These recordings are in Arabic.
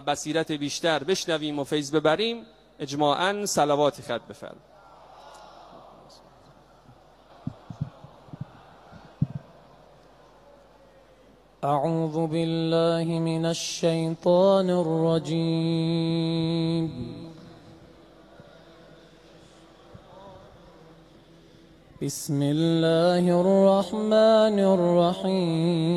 بصیرت بیشتر بشنویم و فیض ببریم اجماعا صلوات خط بفرم أعوذ بالله من الشيطان الرجيم بسم الله الرحمن الرحيم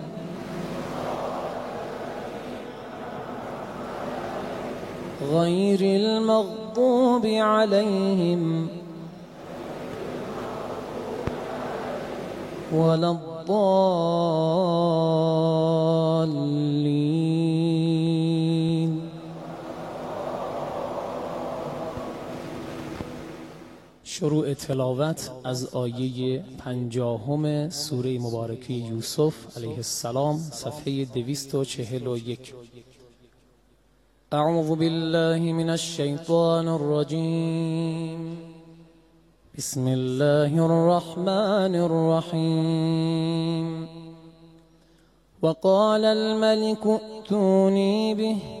غير المغضوب عليهم ولا الضالين. شروع تلاوت از آیه پنجاهم سوره مبارکه یوسف علیه السلام صفحه دویست و چهل و یک. أعوذ بالله من الشيطان الرجيم. بسم الله الرحمن الرحيم. وقال الملك ائتوني به.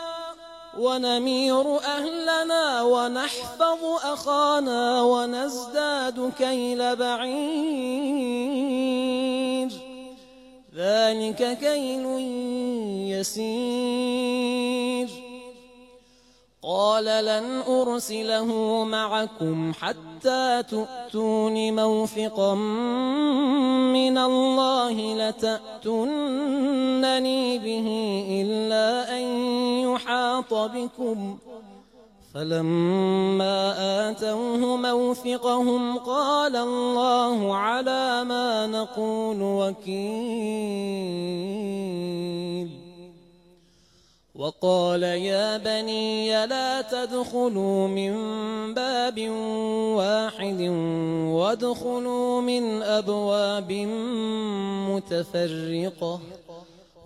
ونمير أهلنا ونحفظ أخانا ونزداد كيل بعير. ذلك كيل يسير. قال لن أرسله معكم حتى تؤتون موثقا من الله لتأتونني به إلا أن يحاط بكم فلما آتوه موثقهم قال الله على ما نقول وكيل وقال يا بني لا تدخلوا من باب واحد وادخلوا من أبواب متفرقة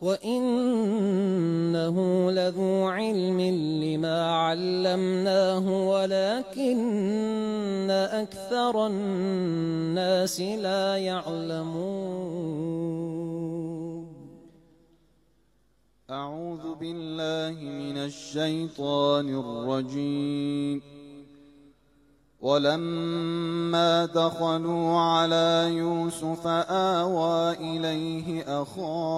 وإنه لذو علم لما علمناه ولكن أكثر الناس لا يعلمون. أعوذ بالله من الشيطان الرجيم. ولما دخلوا على يوسف آوى إليه أخاه